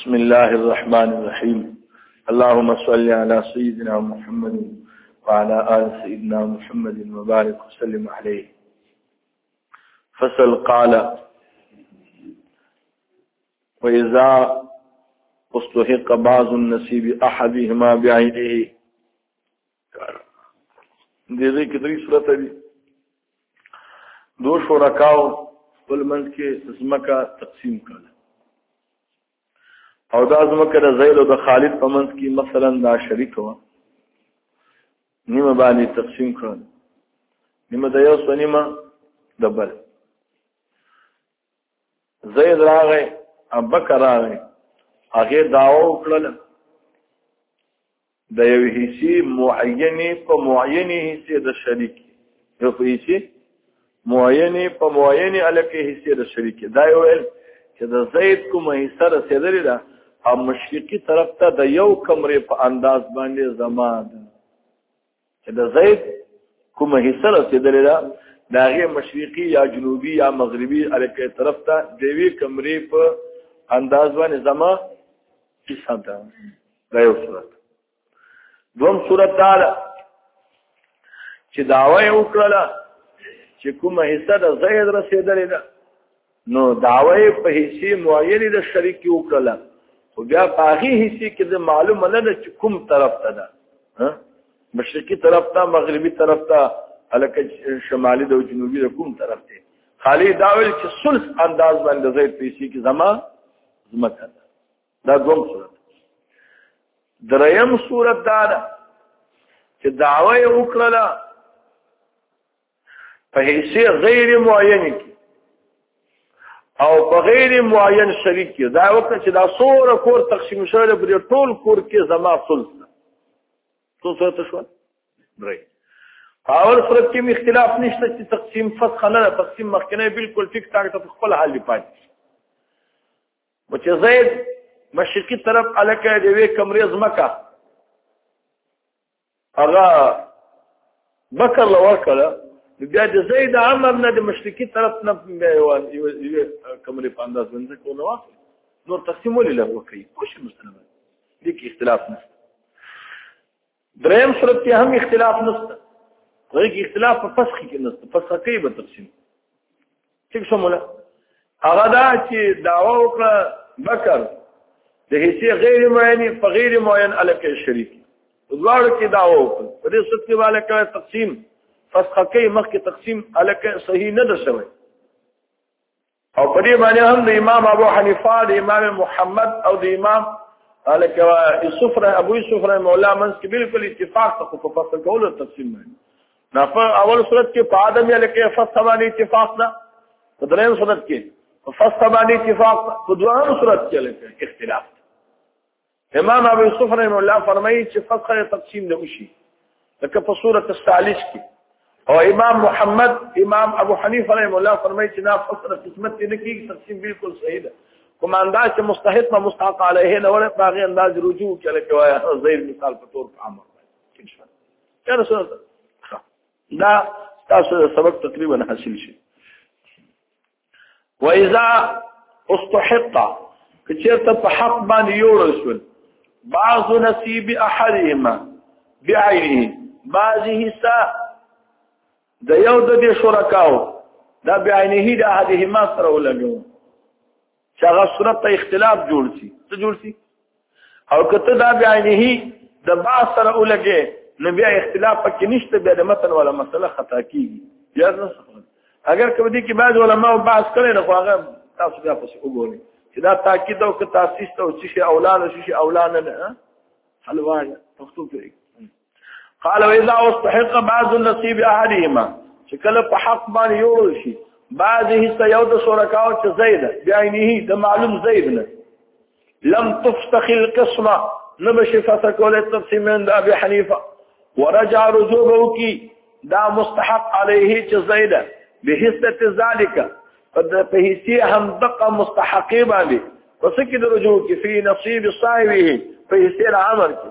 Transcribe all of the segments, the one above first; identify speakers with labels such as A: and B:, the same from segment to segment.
A: بسم الله الرحمن الرحيم اللهم صل على سيدنا محمد وعلى آل سيدنا محمد وبارك وسلم عليه فصل قال وإذا استحق بعض النصيب أحدهما بعينه دې دې کې درې صورت دي دو شرکاو خپل منځ کې زمکا تقسیم کړل او دا زمکه د زید او د خالد په منځ کې مثلا دا شریک و نیمه باندې تقسیم کړل نیمه د یو سنیمه د بل زید راغی ابکر راغی هغه داو کړل د یو حصي معینه په معینه حصے د شریک یو په حصي معینه په معینه الکه حصے د شریک دا یو ال چې د زید کومه حصہ رسیدلې ده او مشرقي طرف ته د یو کمرې په انداز باندې زما ده چې د زید کومه حصہ رسیدلې ده دا غي مشرقي یا جنوبي یا مغربي الکه طرف ته دیوی کمرې په انداز باندې زما حصہ ده دا یو صورت دوم صورت دا ده چې داوا یې وکړه چې کومه حصہ د زید رسیدلې ده نو داوی په حصي معینې د شریک وکړه خو بیا په هغه حصي کې د معلومه نه ده چې کوم طرف ته ده مشرقي طرف ته مغربي طرف ته الکه شمالي د جنوبي د کوم طرف ته خالی دا ویل چې ثلث انداز باندې زید پیسې کې زما زمکه ده دا دوم صورت دریم صورت دا ده چې دعوه یې وکړله په حیث غیر معین کې او په غیر معین شریک کې دا وخت چې دا سوره کور تقسیم شوی دی په ټول کور کې زما ثلث څو سره تشو درې اول صورت کې اختلاف نشته چې تقسیم فسخ نه تقسیم مخکنه بالکل ټیک ټاک ته خپل حل پاتې و چې زید مشرقي طرف الکه دی وې کمرې زمکا هغه بکر له ورکړه بیا د زید عمر نه د مشرقي طرف نه بیا یو یو کمرې په انداز باندې کوله واخلي نور تقسیم ولې له وکړي خوش مسلمان دي کې اختلاف نشته دریم صورت کې هم اختلاف نشته غوږی اختلاف په فسخ کې نشته فسخ کې به تقسیم ټیک شو مولا هغه دا چې داوا وکړه بکر د هیڅ غیر معین په غیر معین الکه شریک دوار کې داوا وکړه په دې ست کې والا کړه تقسیم فسخه کې مخ کې تقسیم الکه صحیح نه ده شوی او په دې باندې هم د امام ابو حنیفه د امام محمد او د امام الکه یوسف رحم ابو یوسف رحم الله منځ کې بالکل اتفاق ته په فصل کولو تقسیم باندې دا په اول صورت کې په ادم یا لکه فصبانی اتفاق ده په دریم صورت کې فصبانی اتفاق ده په دویم صورت کې لکه اختلاف ده امام ابو یوسف رحم الله فرمایي چې فصل تقسیم نه وشي لکه په صورت الثالث کې او امام محمد امام ابو حنیفه رحم الله فرمایي چې دا فصل قسمت نه کیږي تقسیم بالکل صحیح ده کوم انداز چې مستحق ما مستحق علیه نه ولا باغی انداز رجوع کله کوي زیر مثال په تور په عمر یا رسول الله دا تاسو سبق تقریبا حاصل شي واذا استحق کچرته په حق باندې یو رسول بعض نصیب احدهما بعینه بعضی حصہ د یو د شرکاو دا بعینه د احدهما سره ولګو چې هغه صورت ته اختلاف جوړ شي څه جوړ شي او کته دا بیا نه د با سره ولګي نو بیا اختلاف پکې نشته بیا د متن ولا مسله خطا کیږي یا نه اگر کوم دي کې بعض علما او بعض کړي نو هغه تاسو بیا پس وګورئ چې دا تاکید او که تاسیس ته او چې اولاد او چې اولاد نه حلوا پښتو کې قال واذا استحق بعض النصيب احدهما چې کله په حق باندې یوړل شي بعض حصہ یو د شرکاو چې زید بعینه د معلوم زید نه لم تفتخ القسمه نبش فتکول تقسیم عند ابي حنیفه ورجع رجوعه کی دا مستحق عليه چې زید به حصه ذالک په حصه هم دقه مستحقې باندې پس کې د رجوع کې فی نصیب صاحبه په حصه العمر کې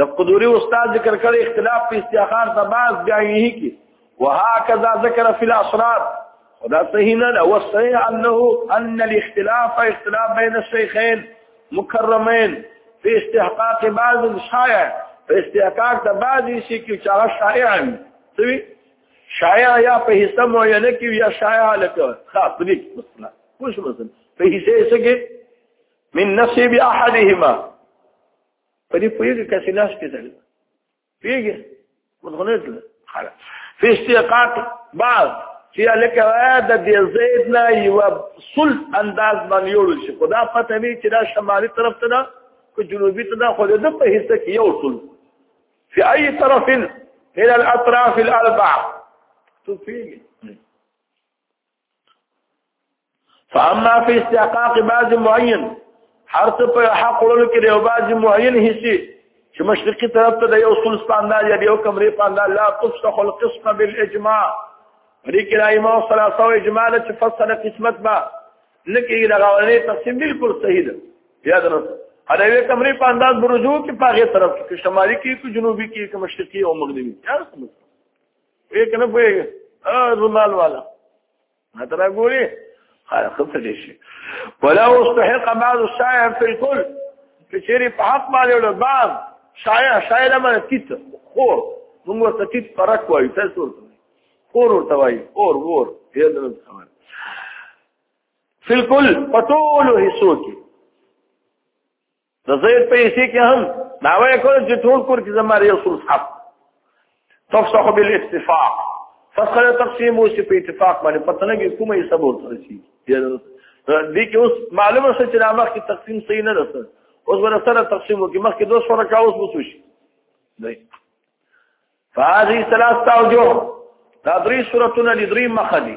A: د قدوري استاد ذکر کړی اختلاف په استخار ته باز بیا یې کی وهكذا ذکر فی الاسرار خدا صحیح نه او صحیح انه ان الاختلاف اختلاف بین الشیخین مکرمین فی استحقاق بعض شایع په استحقاق د بعضی شي کې چې هغه شایع وي شایع یا په حصہ معینه کې یا شایع لکه خاص دي مثلا کوم مثلا په حصہ کې من نصيب احدهما په دې پوهېږي کسې لاس کې تړي پوهېږي مدغنې تله خلاص فی استحقاق بعض چې لکه د دې زید نه یو سلط انداز باندې یوړل شي خدا پته وی چې دا شمالي طرف ته ده که جنوبي ته ده خو د په حصہ کې یو سلط فی اي طرف الى الاطراف الاربع تو پیږي فاما فی استحقاق بعض معین هر څه په حق وړلو کې یو بعض معین هیڅ چې مشرقي طرف ته د یو سل سپاندال یا یو کمرې پاندال لا تفسخ القسم بالاجماع ریک رایما او ثلاثه او اجماع چې فصل قسمت با لکه یې لغاولې تقسیم بالکل صحیح ده یاد رسو هر یو کمرې په انداز برجو کې پاغه طرف کې شمالي کې کې جنوبي کې کې مشرقي او مغربي وی کنه پوهیږي اه زمال والا ما ترا ګوري خیر خپل دې شي ولا استحق بعض الشاعر في الكل کچېری په حق باندې ول بعض شاعر شاعر ما تیت خو موږ ورته تیت فرق وایو تاسو ورته خور ورته وایي اور ور دې دنه خبر في الكل پټول هیڅو کې د زید په حصے کې هم دا وایي کول چې ټول کور کې زماره یو څو صاحب تفصح بالاتفاق فصل تقسیم او چې په اتفاق باندې پته نه کې کومه حساب ورته شي دې کې اوس معلومه شوه چې دا مخ کې تقسیم صحیح نه رسل اوس ور سره تقسیم وکي مخ کې دوه سره کا اوس وسو شي دی فهذه ثلاثه اوجه دا درې صورتونه دي درې مخ دي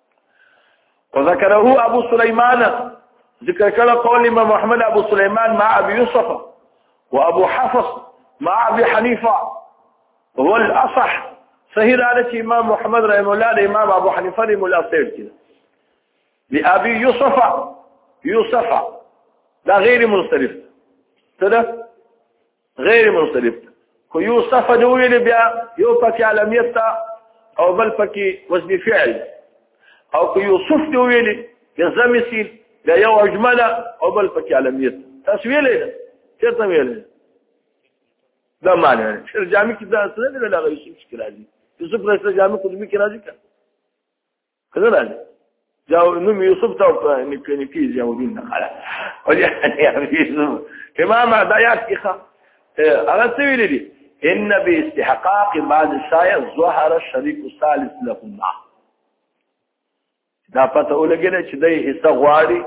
A: وذكره ابو سليمان ذكر کړه قول امام محمد ابو سليمان مع ابي يوسف وابو حفص مع أبي حنيفة هو الأصح صحيح رأيتي إمام محمد رحمه الله الإمام أبو حنيفة رحمه الله لأبي يوسف يوسف لا غير منصرف تدى غیر منصرف خو یو صفه دی ویل بیا یو پکې علمیت تا او بل پکې وزن فعل او که یو صف دی ویل یا زمسی یا یو اجمله او بل پکې علمیت تاسو ویل نه چیرته ویل دا معنی نه شر جامع کې دا څه نه لږه شي مشکل راځي یوسف رسول جامع کومې کې راځي کله راځي جاو نوم یوسف ته په نکې نکې جاو دین نه خلا او یا یوسف امام عدایات کې ښه هغه څه ویل دي ان باستحقاق بعض الشايع ظهر الشريك الثالث لهما دا پته ولګل چې د حصہ غواړي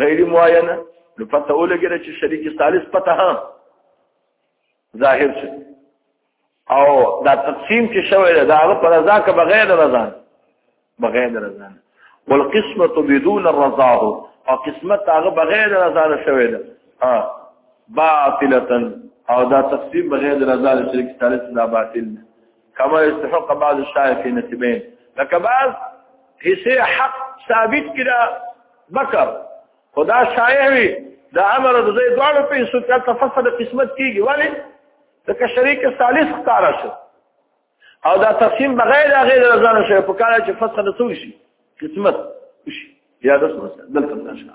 A: غیر معینه نو پته ولګره چې شریک ثالث پته ها ظاهر شي او دا تقسیم چې شوی دا هغه پر رضا که بغیر رضا بغیر رضا والقسمه بدون الرضا او قسمت هغه بغیر رضا شوی دا ها باطله او دا تقسیم بغیر رضا شریک ثالث دا باطل نه کما یستحق بعض الشاعر فی نسبین لکه بعض حصه حق ثابت کړه بکر خدا شایع وي د امر د زید دوړو په حصو کې تفصل قسمت کیږي ولی ځکه شریک ثالث ښکارا شو او دا تقسیم بغیر غیر رضا نشه په کار چې فصل څو شي قسمت شي یا د څه دلته نشه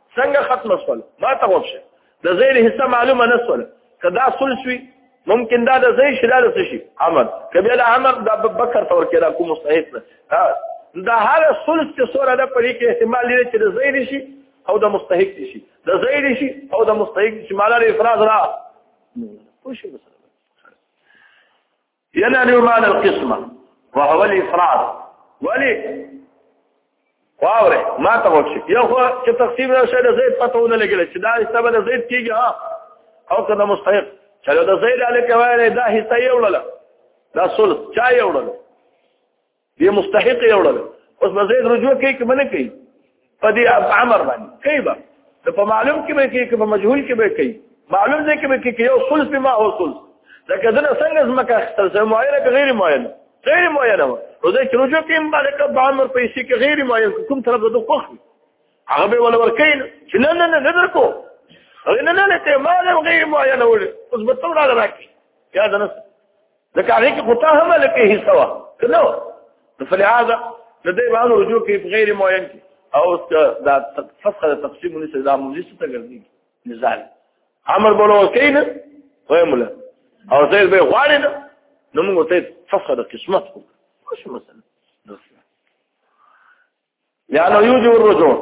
A: څنګه ختم شول ما ته وښه د زیر حصہ معلومه نه شول کدا سل شوي ممکن دا د زیر شلال څه شي عمل کبه له عمل د ابو بکر تور کې دا کوم مستحق نه دا هر سل چې سوره د پرې کې احتمال لري چې د زیر شي او د مستحق شي د زیر شي او د مستحق شي مالاره افراز را خوشي يلا نومان القسمة وهو الإفراد ولي واوره ما ته وښي یو خو چې تقسیم نه شي د زید پته ونه لګل چې دا حصہ به د زید کیږي ها او کله مستحق چې د زید علی کوي دا حصہ یې وړل دا سول چا یې وړل دی مستحق یې وړل اوس به زید رجوع کوي که نه کوي په دې عمر باندې کوي به نو په معلوم کې به کوي که په مجهول کې به کوي معلوم دی کې به کوي که یو ثلث به ما هو ثلث لکه دنه څنګه ځمکه اخیستل سوی معینه که غیر معینه غیر معینه وه نو زه چې رجوع کوي باندې که به عمر پیسې که غیر معین کوم طرف به د خوښ وي هغه به ولا ورکین چې نه نه نه نه درکو نه نه نه ته ما له غیر معینه وړي اوس به څومره راکې یا دنه ځکه هغه کې خطا هم لکه حصہ وا کنه نو فلهذا لدې باندې رجوع کې غیر معین کې او دا فسخ د تقسیم نسې دا مجلس ته ګرځي نزال امر بولو کین ویمله او زید به غواړي نو موږ ته فسخ د قسمت وکړو شو مثلا لانه یوجب الرجوع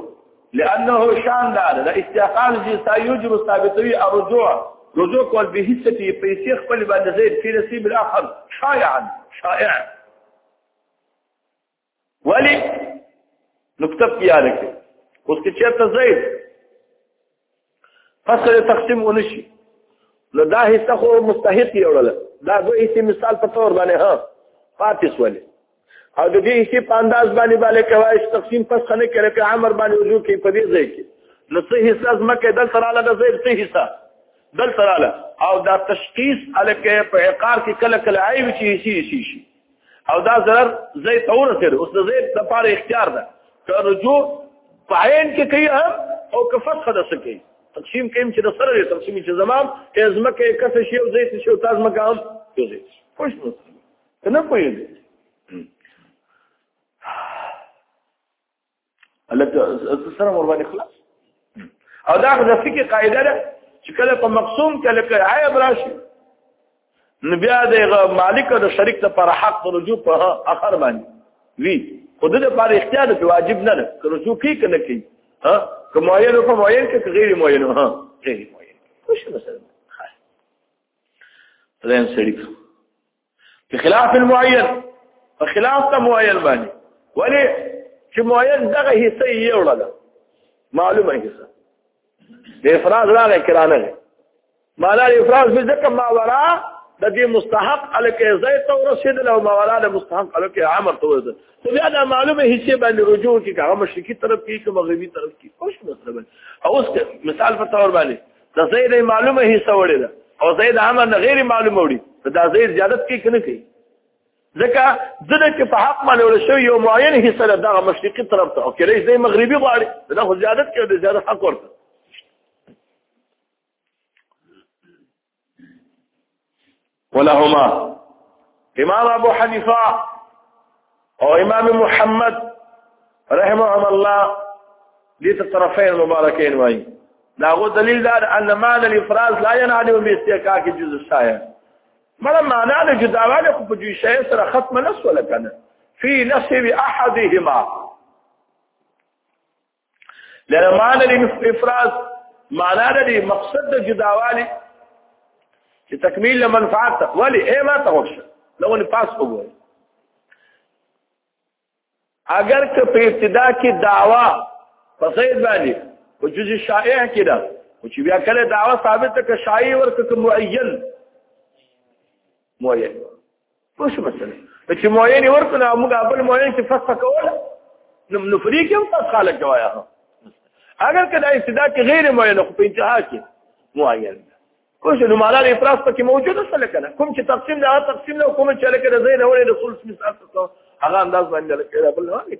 A: لانه شان دا د استحقاق چې تا یوجب ثابتوي الرجوع رجوع کول به هیڅ ته پیسې خپل باندې زید فی نصیب الاخر شایعا شائع ولی نقطه پیاره کې اوس کې چیرته زید فصل تقسیم ونشي نو دا حصہ خو مستحق یوړل دا دوه حصے مثال په تور باندې ها پاتې سولې او د دې حصے په انداز باندې باندې کوي چې تقسیم پس خنه کړي په عمر باندې وجو کې په دې ځای کې نو څه حصہ زمکه دل سره له زیر څه حصہ دل سره او دا تشخیص الکه په عقار کې کله کله عیب شي شي شي او دا ضرر زي تور سره اوس زي د پاره اختیار ده که رجوع پاین کې کوي او که فتح ده سکی تقسیم کيم چې د سره دی تقسیم چې زمام ازمکه کس شی او زيت شی او تاز مقام یو زيت خوش نو کنه پوهیږي الکه سره ور باندې خلاص او دا د فقې قاعده ده چې کله په مقسوم کله کې عیب راشي نو بیا د مالک او شریک لپاره حق رجوع په اخر باندې وی خود د لپاره اختیار په واجب نه ده که رجوع کوي کنه کوي ها که معین او معین که غیر معین ها غیر معین خوش مثلا خلاص تلین سړی په خلاف المعين په خلاف د معين باندې ولی چې معين دغه حصہ یې وړله معلومه حصہ د افراز راغی کرانه ده معنا افراز به ځکه ما ورا د دې مستحق الکه زید تو رسیدل او ما ورا د مستحق الکه عمر تو رسیدل خو بیا دا معلومه حصے باندې رجوع کی هغه مشرقي طرف کې کوم مغربي طرف کې خوش مطلب او اوس مثال په تور باندې د زید معلومه حصہ وړي ده او زید امر نه غیر معلومه وړي دا زید زیادت کوي کنه کوي ځکه دغه چې په حق باندې ول شو یو معین حصہ ده دغه مشرقي طرف ته او کله زید مغربي غواړي دا خو زیادت کوي د زیادت حق ورته ولهما إمام أبو حنيفة أو إمام محمد رحمهم الله ليت الطرفين المباركين وهي لا دليل دار أن معنى الإفراز لا ينعدم باستيكاك جزء الشاية ما لما نعنى جدعواني قف جوي شيء سر ختم نفس لكنا في نصيب أحدهما لره معنی د افراز معنا د مقصد د جداوالي چې تکمیل له منفعت ولی اے ما ته ورشه لو نه پاس وګور اگر که په ابتدا کې داوا په زید باندې او جز شائع کې ده او چې بیا کله داوا ثابت ک شائع ورته معین معین پوه شو مثلا چې معین ورکو نه موږ ابل معین چې فسخ کوله نو نو فری کې هم فسخ خلک جوایا اگر کدا استدا کې غیر معین خو په انتها کې معین پوه شو نو مالا د افراس پکې موجود څه لکنه کوم چې تقسیم دا تقسیم نه کوم چې لکه د زین اول رسول صلی الله علیه وسلم هغه انداز باندې لکه بل نه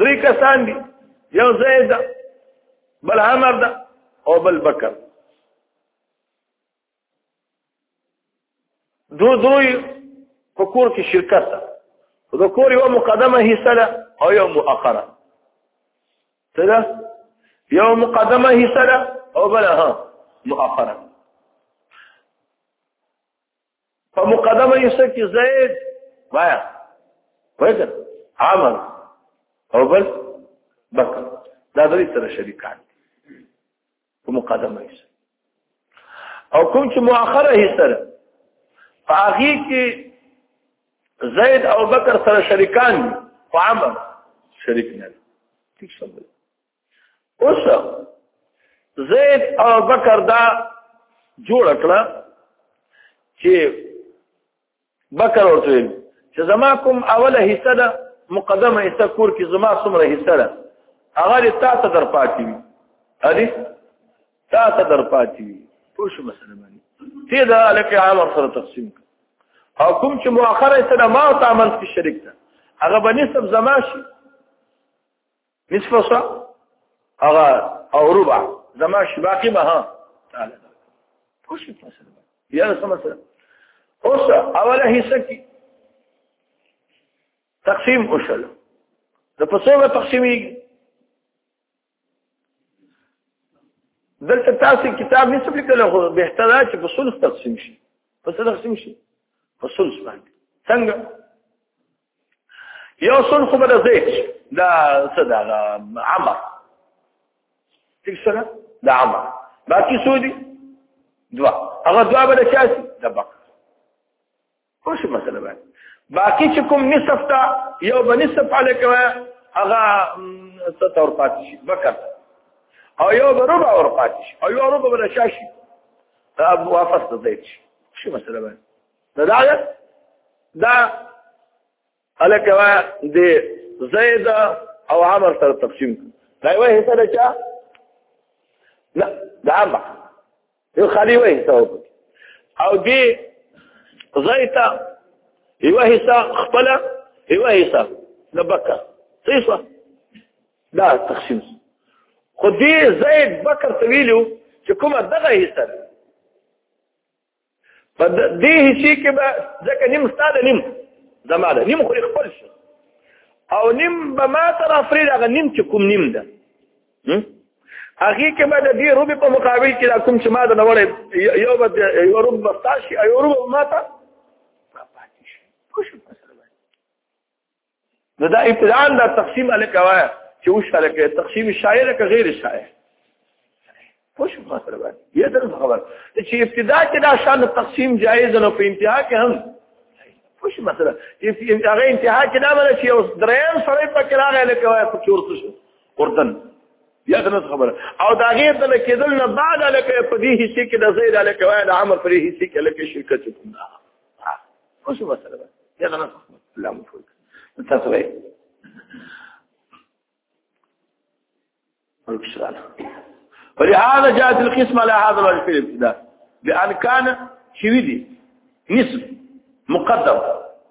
A: درې کسان دي یو زید ده بل عمر ده او بل بکر دو دوی په کور کې شرکت ده د کور یو مقدمه حصہ ده او یو مؤخره څه ده یو مقدمه حصہ ده او بل ها مؤخره په مقدمه یې څه کې زید وایا وایګر عمر او بل بکر دا درې سره شریکان په مقدمه یې او کوم چې مؤخره یې سره په هغه کې زید او بکر سره شریکان او عمر شریک نه ٹھیک سمجھ اوس زید او بکر دا جوړ کړه چې بکر ورته چې زما کوم اوله حصہ ده مقدمه حصہ کور کې زما څومره حصہ ده هغه تا ته در پاتې وي هدي تا ته در پاتې وي پوه شو مثلا باندې ته دا لکه عام سره تقسیم او کوم چې مؤخره حصہ ده ما او تعامل کې شریک ده هغه باندې سب زما شي نصف سا هغه او ربع زما شي باقي ما ها تعالی خوش فاصله بیا څه مسله اوس اوله حصہ کې تقسیم وشل د پسو به تقسیمي دلته تاسو کتاب نسب لیکل خو به احتدا چې په ثلث تقسیم شي په ثلث تقسیم شي په ثلث باندې څنګه یو سن خو بل زید دا صدا عمر څه سره دا عمر باقي سودي دوا هغه دوا بل شاسي د بکر خو څه مسله باندې باقي چې کوم نصف تا یو بنصف علیک هغه ستور پاتې شي بکر او یو بربع اور پاتې شي او یو ربع بل شاشي ابو وافس زید شي څه مسله باندې نو دا دا الکوا د زید او عمر سره تقسیم دا یو حصہ ده چا لا دا عمر یو خالی وای حصہ او دی زید یو حصہ خپل یو حصہ لبکر صیصه دا تقسیم خو دی زید بکر طویلو چې کومه دغه حصہ په دې حصے کې به ځکه نیم ستاده نیم زما ده نیم خو خپل شي او نیم به ما سره افرید هغه نیم چې کوم نیم ده هغه کې به د دې روبي په مقابل کې دا کوم چې ما ده نوړې یو به یو روب بستاشي یو روب ما ته نو دا ابتداء دا تقسیم الکوا چې وش الکه تقسیم شاعر که غیر شاعر خوش خاطر باندې یا در خبر چې ابتداء کې دا شان تقسیم جایز نه په انتها کې هم خوش مثلا چې هغه انتها کې دا مله چې اوس دریم سره په کراغه لکه وای په چور څه اردن یا څه خبره او دا غیر د کېدل نه بعد لکه په دې هیڅ کې د زید لکه وای د عمر په دې هیڅ کې لکه شرکت کوم مسله لا مفروض ولهذا جاءت القسمة على هذا الوجه في الابتداء لأن كان شويدي نصف مقدم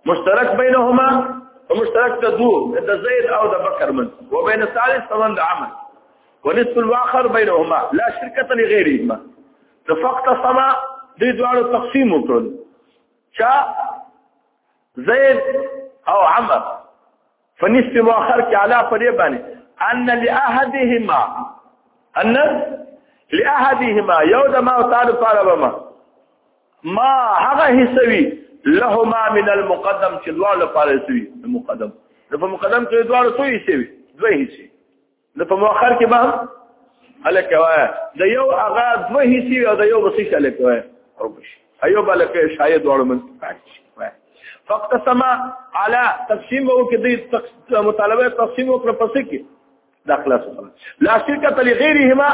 A: مشترك بينهما ومشترك تدور عند زيد أو ذا بكر من وبين الثالث تظن عمل ونصف الآخر بينهما لا شركة لغيرهما فقط سما دي دوار التقسيم چا زید او عمر فنسب مؤخر کې علا پرې باندې ان لاحدهما ان لاحدهما یو د ما او تعالی لپاره به ما ما هغه حسوي لهما من المقدم چې دواړو لپاره حسوي مقدم نو په مقدم کې دواړو څو حسوي دوه حسوي نو په مؤخر کې به الک وای د یو هغه دوه حصي او د یو وسیش الک وای او بشي ایو بلک شاید وړو من فقط سما علی تقسیم او کې د مطالبه تقسیم او پر پسې کې دا خلاص وکړه لا شرکت لغیرهما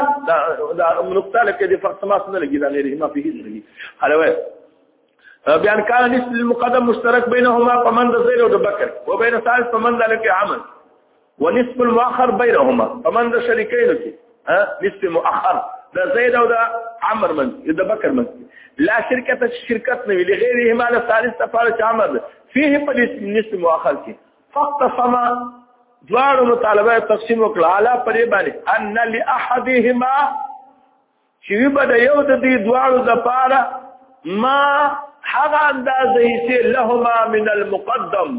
A: دا نقطه لکه د فرق سماس نه لګي دا غیرهما په هیڅ لګي حلوه بیان کان نسل المقدم مشترک بینهما فمن ذ زیر و بکر و بین ثالث فمن ذلک عمل ونسب المؤخر بينهما فمن ذا شريكين کې ها نسب مؤخر دا زيد او دا عمر من دا بكر من لا شركه شركت نه لغيره ما الثالث تفاعل عمر فيه نسب مؤخر کې فقط سما دوار مطالبه تقسیم وکړه علا پرې باندې ان لاحدهما چې به د یو د دې دوارو د پاره ما هغه اندازې چې لهما من المقدم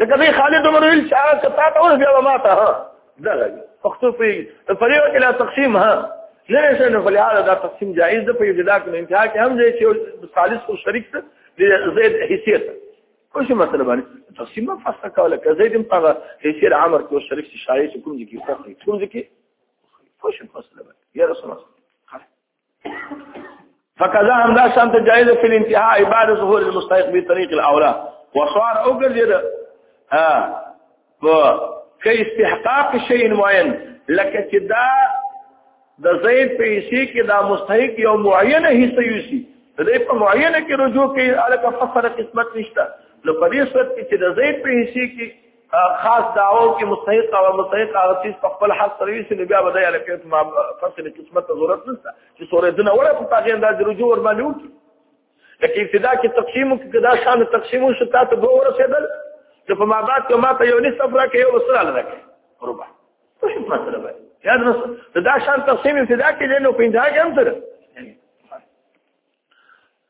A: لکه به خالد عمر ویل چې هغه کتا ته ور بیا ما ته ها دغه پښتو په پریو کې لا تقسیم ها نه شنو فلهاله دا تقسیم جائز ده په ابتدا کې انتها کې هم دی چې ثالث او شریک ته د زید حیثیت خو شي مثلا باندې تقسیم ما فصل کوله که زید هم هغه حیثیت عمر کې او شریک شي شایع کوم ځکه کوم ځکه خو شي مثلا یا رسول الله فکذا هم دا شانت جائز فی الانتهاء بعد ظهور المستحق به طریق الاولى وصار اوګر دې ها په کې استحقاق شی معین لکه چې دا د زید پیسې کې دا مستحق یو معینه حصہ یوسی د دې په معینه کې رجوع کوي الکه فسر قسمت نشته نو په دې صورت کې چې د زید پیسې کې خاص دعوو کې مستحق او مستحق هغه چیز په خپل حق سره وي چې بیا به د الکیت ما فصل قسمت ته ضرورت نشته چې سورې دنه ولا په هغه انداز رجوع ور باندې وکړي لکه ابتدا کې تقسیم کې دا شان تقسیم شو تا ته دوه ورسېدل چې په ما بعد کې ما ته یو نصف راکې یو وسره راکې ربع څه حکمت سره به یاد نو دا شان تقسیم ابتدا کې نو په انتها کې هم سره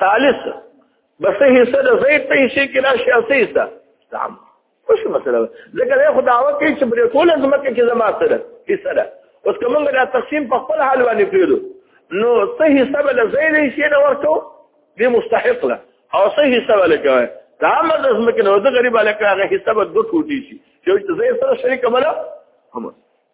A: ثالث بس حصہ د زید په حصے کې راشي او څه حصہ نعم خوش مسله ځکه دا خو دعوه کوي چې بری ټول زمکه کې زما سره حصہ ده اوس کوم غلا تقسیم په خپل حال باندې پیرو نو څه حصہ بل زید حصے نه ورته دی مستحق له او څه حصہ بل کوي دا مرد زمکه نو د غریب علاقه هغه حصہ به دوه ټوټي شي چې زید سره شریک بل هم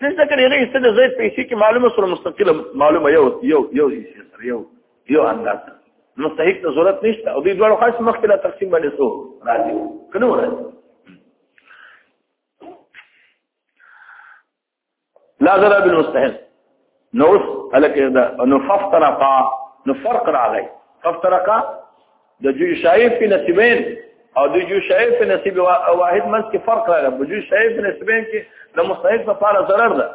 A: څه ځکه نه ایسته د زید پیسې کې معلومه سره مستقله معلومه یو یو یو حصہ سره یو یو انداز مستحق ته ضرورت نشته او دوی ډول خاص مخکله تقسیم باندې سو راځي کنه راځي لا ضرر بالمستحق نو اوس هلکه دا نو ففترقا نو فرق راغی ففترقا د جو شایف په نسبین او د جو شایف په نسب واحد منځ کې فرق راغی په جو شایف په نسبین کې د مستحق لپاره ضرر ده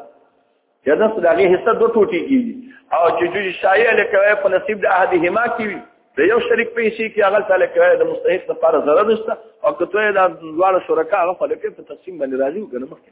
A: یا د صداغه حصہ دوه ټوټي کیږي او چې جو شایع لکوي په نصیب د احدهما کیږي د یو شریک په شي کې هغه تعالی کوي د مستحق لپاره ضرر نشته او کته دا دواړه شرکا هغه په لکه په تقسیم باندې راځي کنه مخکې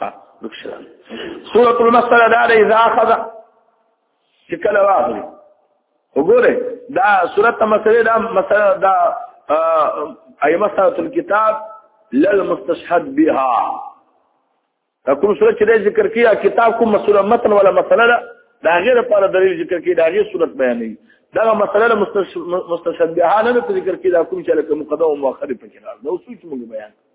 A: ها دښه سورۃ المسله دا د اذا اخذ چې کله واغلي وګوره دا سورۃ المسله دا مسله دا ایمه سورۃ الكتاب للمستشهد بها کوم سورۃ چې ذکر کیا کتاب کوم مسله متن ولا مسله ده دا غیر لپاره دلیل ذکر کی دا غیر صورت بیانې دا مسله مستشهد بها نه ذکر کی دا کوم چې لکه مقدمه مؤخره پکې راځي نو څه چې موږ بیان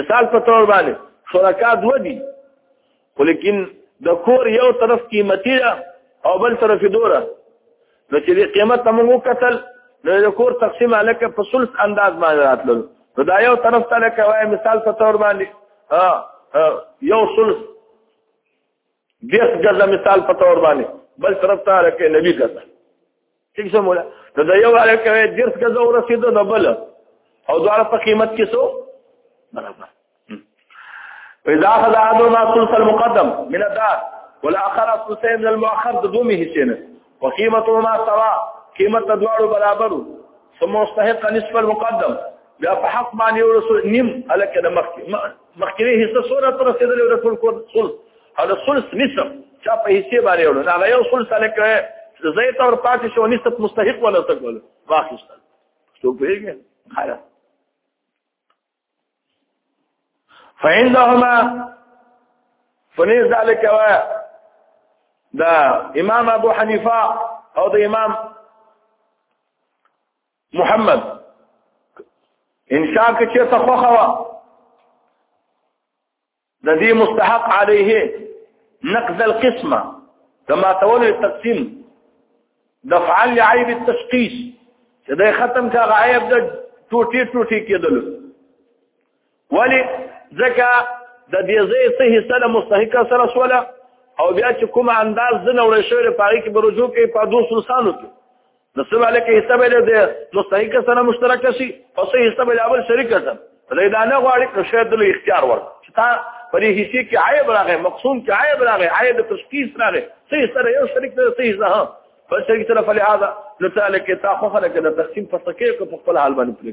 A: مثال په تور باندې شرکا دوه دي ولیکن د کور یو طرف قیمتي ده او بل طرف دوره نو چې د قیمت ته موږ وکتل نو د کور تقسیم الکه په ثلث انداز باندې راتلل نو دا یو طرف ته لکه وای مثال په تور باندې یو ثلث دیس ګزه مثال په تور باندې بل طرف ته لکه نبی ګزه ٹھیک سو مولا نو دا یو علی کوي درس کا زور رسیدو نو بل او دواره په قیمت کې سو برابر اذا اخذ احدهما ثلث المقدم من الدار والاخر ثلثين من المؤخر دومه حصين وقيمتهما سواء قیمت دواره برابر ثم مستحق نصف المقدم بیا په حق باندې ورسو نیم الکه د مخکې مخکې حصہ سوره تر رسیدلې او رسول کول سول او سلس نصف چا په حصے باندې وړو هغه یو سلس لکه زي تور پاتې شو نصف مستحق ولا تقول واخیستل څو پیږي خلاص فعندهما فنيز ذلك دا امام ابو حنيفه او دا امام محمد انشاء کې چې ته خوخه وا د دې مستحق عليه نقض القسمه کما تول التقسيم دفع لعيب التشخيص چې دا ختم کا غایب د ټوټي ټوټي کېدل ولی ځکه د دې ځای څه حصہ له مستحق سره سوله او بیا چې کوم انداز د نوړې شوی په هغه کې برجو کې په دوه سلسانو کې د څه باندې کې حصہ به د مستحق سره مشترک شي او څه حصہ به اول شریک کړه دا دا نه غواړي چې شاید له اختیار ور چې تا پرې حصے کې عیب راغی مقصوم کې عیب راغی عیب تشخیص راغی څه سره یو شریک نه څه حصہ ها بس شریک سره فلهذا نو تعالی کې تا خو خلک د تقسیم په سکه کو په خپل حال باندې پرې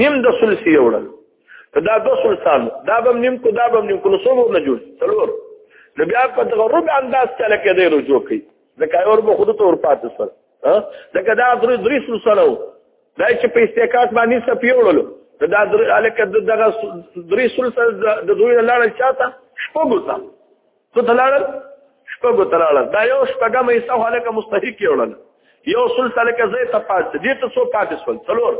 A: نیم د ثلث یو وړل دا دو سلطان دا بم نیم کو دا بم نیم کو نو څو نه جوړ څلور نو بیا په دغه ربع انداز ته لکه دی رجوع کوي ځکه اور به خود ته ور پاتې سره ها ځکه دا درې درې سلسله وو دا چې په استقاط باندې څه پیوړلو دا درې الکه دغه درې سلسله د دوی لاړ چاته شپږو ته څو تلاړل شپږو تلاړل دا یو شپږم یې څو هلکه مستحق یوړل یو سل تلکه زې ته پات دې ته څو پات سول څلور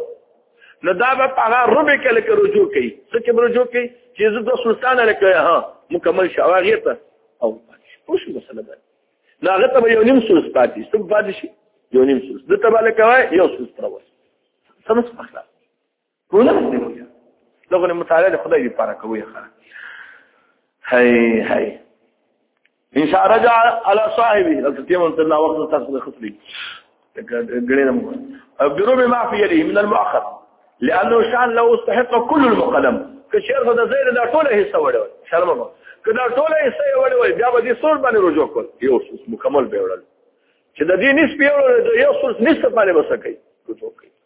A: نو دا به هغه ربع کله کې رجوع کوي څه کې رجوع کوي چې زه د سلطان لکه ها مکمل شواغې ته او اوس مسله ده نو هغه ته یو نیم سل پاتې څه پاتې شي یو نیم سل د تباله کوي یو سل پروي سمس مخه ټول دې وي لغه مطالعه له خدای لپاره کوي خره هاي هاي ان شاء رجع على صاحبي لکه تیمون تر لا وخت تاسو خپل ګړې مو ابدرو بما في يده من المؤخر لانه شان لو استحق كل المقدم کشر خو د زیر دا ټوله حصہ وړو شرم ما کدا ټوله حصہ وړو بیا به دې سور باندې رجوع کول یو مکمل به وړل چې د دې نسبی وړو د یو سور نسبت باندې وسکي کوڅو کوي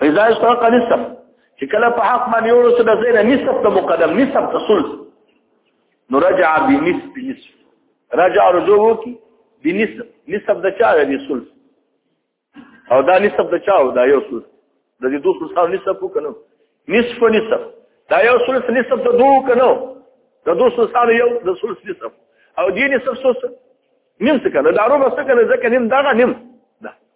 A: فإذا اشترق نصف چې کله په حق باندې یو رسول د زینه نصف ته مقدم نصف ته ثلث نو رجع بنصف نصف رجع رجوع کی بنصف نصف د چا دی ثلث او دا نصف د چا دا یو ثلث د دې دوه ثلث او نصف وکنو نصف نصف دا یو ثلث نصف د دوه کنو د دوه ثلث او یو د ثلث نصف او دې نصف ثلث نیم څه کنه دا روبه څه کنه ځکه نیم دغه نیم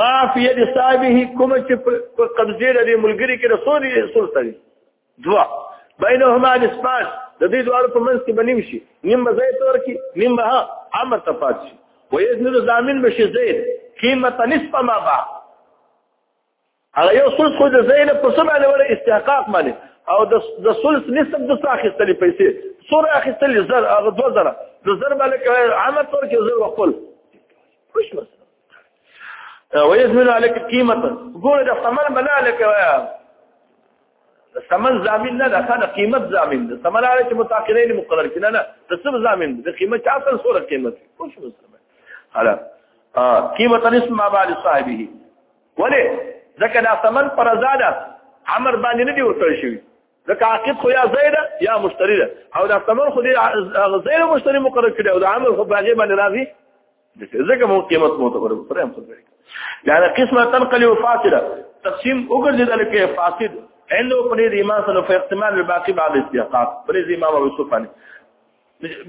A: ما فی ید صاحبه کوم چې په قبضه لري ملګری کې رسول رسول سره دوا بینهما نسبان د دې دوه په منځ کې بنیم شي نیم به زید تور کی نیم به عمر تفات شي و یذن ضامن بشي زید قیمت نصف ما با هغه یو ثلث خو د زین په څه باندې ولا استحقاق باندې او د ثلث نسب د څه اخیستلې پیسې سور اخیستلې زر هغه 2000 د زر باندې کوي عامه تور کې زر وقل خوش مثلا ويزمن عليك قيمه ګوره د ثمن بنا لك ثمن ضامن نه ده خانه قیمت ضامن ده ثمن علی چې متأخرین مقرر کینه نه د څه ضامن ده قیمت اصل سور قیمت خوش مثلا هلا قیمت نسب ما بعد صاحبه ولی ځکه دا ثمن پر رضا ده امر باندې نه دی وتل شوی ځکه عاقب خو یا زیده یا مشتری ده او دا ثمن خو دی زیده مشتری مقرر کړی او دا عمل خو باغې باندې راځي ځکه مو قیمت مو ته ورو سره هم څه دا قسمه تنقل او فاصله تقسیم وګرځیدل کې فاسد عنده پرې د امام سره په احتمال الباقي بعد استحقاق پرې د امام ابو سفیان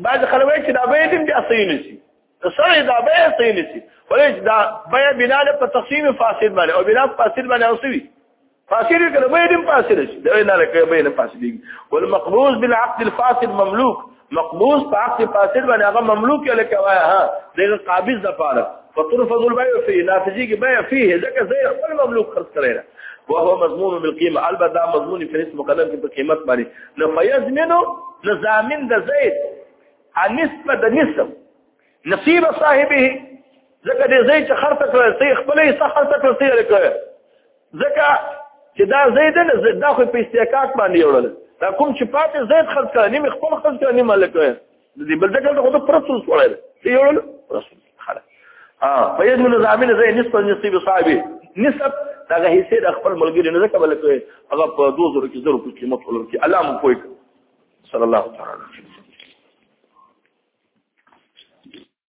A: بعد خلوی چې دا به دې بیا صحیح نشي د سره دا بیا صحیح نسی ولې دا بیا بنا له په تقسیم فاسد باندې او بنا فاسد باندې اوسوي فاسد کله به دې فاسد شي دا نه لکه به نه فاسد دي والمقبوض بالعقد الفاسد مملوک مقبوض په عقد فاسد باندې هغه مملوک یې لکه وای ها دغه قابض د پاره فترفض البيع فيه نافذي کې بيع فيه ځکه زي خپل مملوک خرڅ کړی را وهو مضمون بالقيمه البته دا مضمون په اسم مقدم کې په قیمت باندې نو فیضمنو نظامین د زید النسبه د نسب نصيب صاحبه ځکه دې زید چې خرڅ کړل سي خپلې څه خرڅ کړل سي لکه ځکه چې دا زید نه زید دا خو په استحقاق باندې وړل دا کوم چې پاتې زید خرڅ کړل نیم خپل خرڅ کړل نیم لکه دې بل ځکه خو ته پرسوس وړل سي وړل رسول خلاص اه فیز من زامن زي نسبه نصيب صاحبه نسب دا هیڅ د خپل ملګری نه ځکه بلکې هغه په 2000 کې زرو کې قیمت ولر کې الله مو پوي صلی الله تعالی